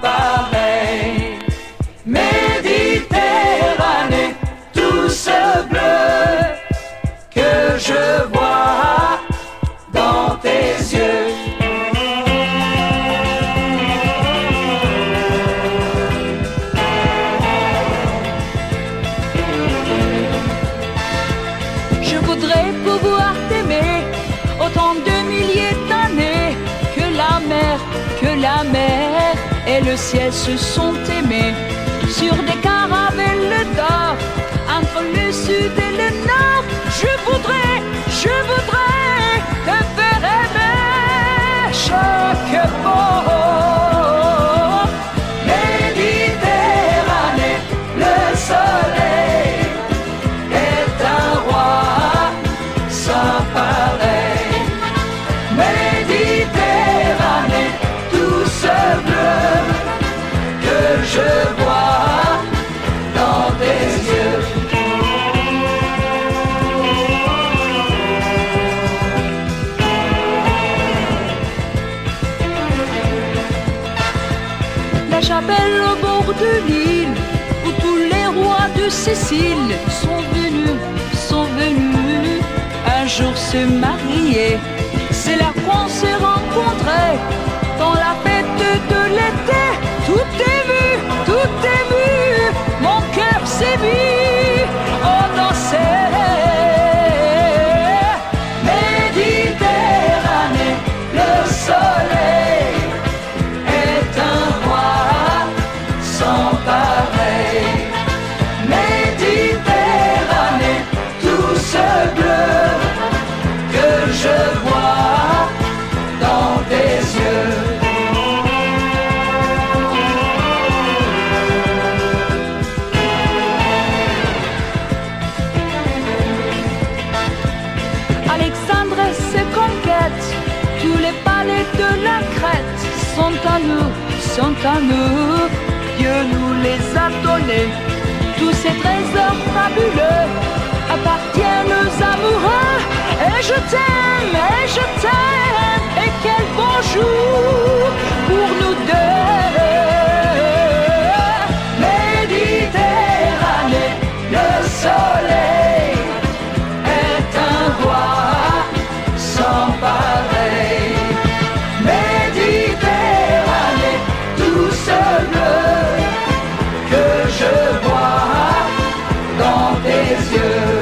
pareil. Méditerranée, tout ce bleu que je vois dans tes yeux. Je voudrais pouvoir t'aimer autant de milliers d'années que la mer, que la mer et le ciel se sont aimés sur des caravelles d'or entre le sud et le nord. Au bord de l'île où tous les rois de Sicile sont venus, sont venus un jour se marier. C'est là qu'on s'est rencontrés Ses conquêtes, tous les palais de la Crète sont à nous, sont à nous. Dieu nous les a donnés. Tous ces trésors tes